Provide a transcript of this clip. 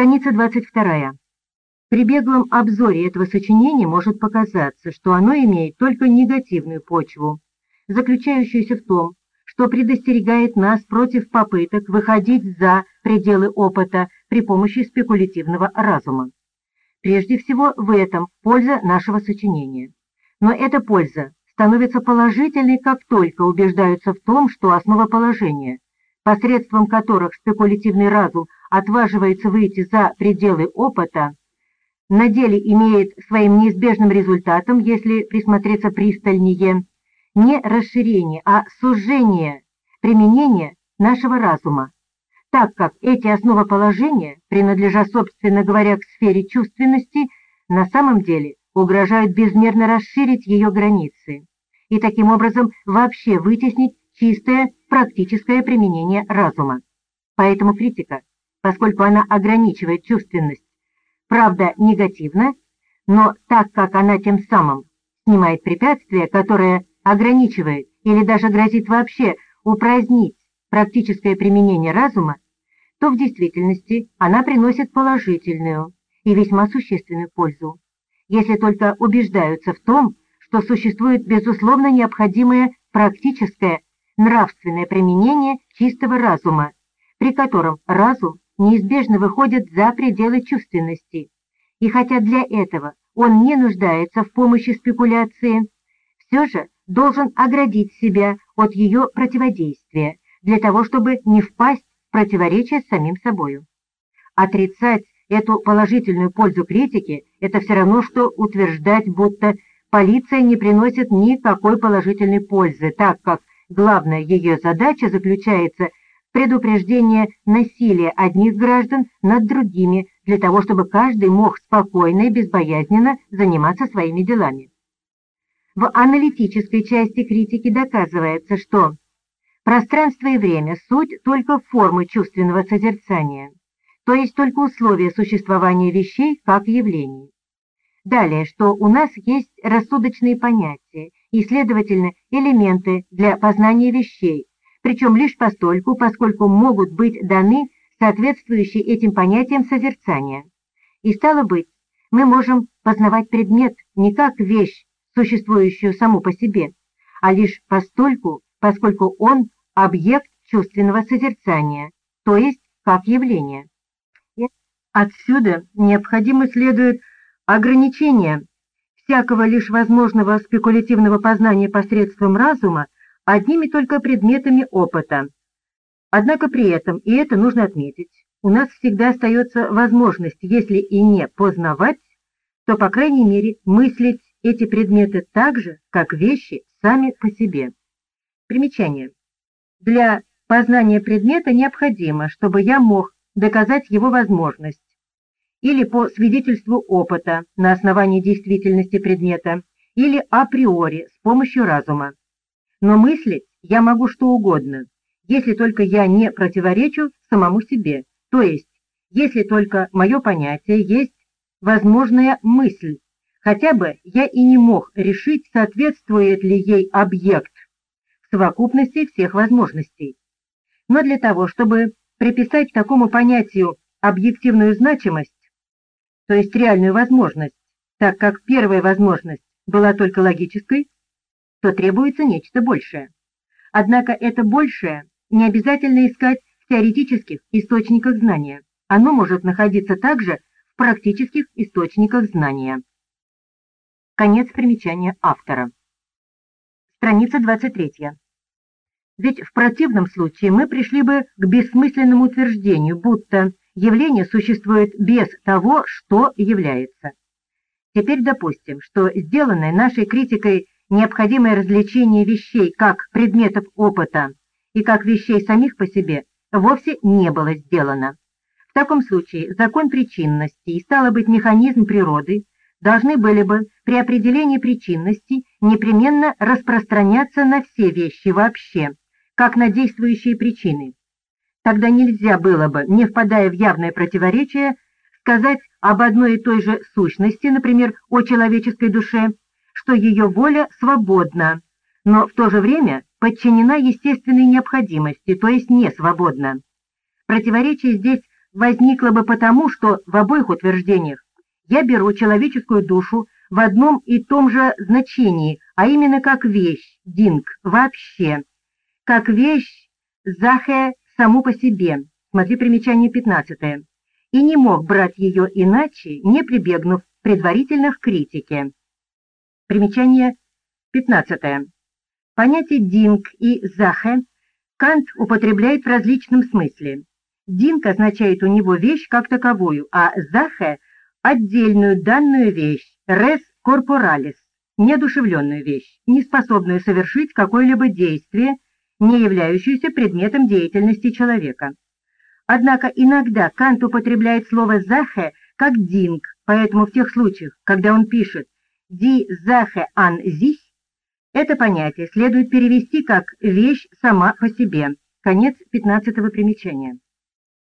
Страница 22. При беглом обзоре этого сочинения может показаться, что оно имеет только негативную почву, заключающуюся в том, что предостерегает нас против попыток выходить за пределы опыта при помощи спекулятивного разума. Прежде всего в этом польза нашего сочинения. Но эта польза становится положительной, как только убеждаются в том, что основоположения, посредством которых спекулятивный разум отваживается выйти за пределы опыта, на деле имеет своим неизбежным результатом, если присмотреться пристальнее, не расширение, а сужение применения нашего разума, так как эти основоположения, принадлежа, собственно говоря, к сфере чувственности, на самом деле угрожают безмерно расширить ее границы и таким образом вообще вытеснить чистое практическое применение разума. Поэтому критика, поскольку она ограничивает чувственность, правда негативно, но так как она тем самым снимает препятствие, которое ограничивает или даже грозит вообще упразднить практическое применение разума, то в действительности она приносит положительную и весьма существенную пользу, если только убеждаются в том, что существует безусловно необходимое практическое нравственное применение чистого разума, при котором разум неизбежно выходит за пределы чувственности, и хотя для этого он не нуждается в помощи спекуляции, все же должен оградить себя от ее противодействия, для того, чтобы не впасть в противоречие с самим собою. Отрицать эту положительную пользу критики – это все равно, что утверждать, будто полиция не приносит никакой положительной пользы, так как главная ее задача заключается в предупреждении насилия одних граждан над другими, для того, чтобы каждый мог спокойно и безбоязненно заниматься своими делами. В аналитической части критики доказывается, что пространство и время – суть только формы чувственного созерцания, то есть только условия существования вещей как явлений. Далее, что у нас есть рассудочные понятия и, следовательно, элементы для познания вещей, причем лишь постольку, поскольку могут быть даны соответствующие этим понятиям созерцания. И стало быть, мы можем познавать предмет не как вещь, существующую саму по себе, а лишь постольку, поскольку он объект чувственного созерцания, то есть как явление. Отсюда необходимо следует ограничение всякого лишь возможного спекулятивного познания посредством разума одними только предметами опыта. Однако при этом, и это нужно отметить, у нас всегда остается возможность, если и не познавать, то, по крайней мере, мыслить эти предметы так же, как вещи сами по себе. Примечание. Для познания предмета необходимо, чтобы я мог доказать его возможность, или по свидетельству опыта на основании действительности предмета, или априори с помощью разума. Но мыслить я могу что угодно, если только я не противоречу самому себе, то есть если только мое понятие есть возможная мысль, хотя бы я и не мог решить, соответствует ли ей объект в совокупности всех возможностей. Но для того, чтобы приписать такому понятию объективную значимость, то есть реальную возможность, так как первая возможность была только логической, то требуется нечто большее. Однако это большее не обязательно искать в теоретических источниках знания. Оно может находиться также в практических источниках знания. Конец примечания автора. Страница 23. Ведь в противном случае мы пришли бы к бессмысленному утверждению, будто явление существует без того, что является. Теперь допустим, что сделанное нашей критикой необходимое развлечение вещей как предметов опыта и как вещей самих по себе вовсе не было сделано. В таком случае закон причинности и, стало быть, механизм природы должны были бы при определении причинности непременно распространяться на все вещи вообще, как на действующие причины. Тогда нельзя было бы, не впадая в явное противоречие, сказать об одной и той же сущности, например, о человеческой душе, что ее воля свободна, но в то же время подчинена естественной необходимости, то есть не свободна. Противоречие здесь возникла бы потому, что в обоих утверждениях я беру человеческую душу в одном и том же значении, а именно как вещь, динг, вообще, как вещь, захе, саму по себе, смотри примечание 15 и не мог брать ее иначе, не прибегнув предварительно к критике. Примечание 15. Понятие «динг» и «захе» Кант употребляет в различном смысле. «Динг» означает у него вещь как таковую, а «захе» — отдельную данную вещь, «res corporalis» — неодушевленную вещь, не способную совершить какое-либо действие, не являющееся предметом деятельности человека. Однако иногда Кант употребляет слово «захе» как «динг», поэтому в тех случаях, когда он пишет «ди захе ан зих», это понятие следует перевести как «вещь сама по себе». Конец 15 примечания.